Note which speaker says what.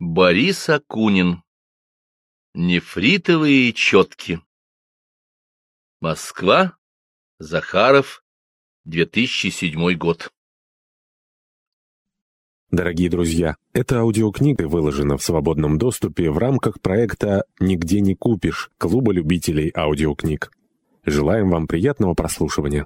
Speaker 1: Борис Акунин. Нефритовые четки. Москва. Захаров. 2007 год.
Speaker 2: Дорогие друзья, эта аудиокнига выложена в свободном доступе в рамках проекта «Нигде не купишь» Клуба любителей аудиокниг. Желаем вам приятного прослушивания.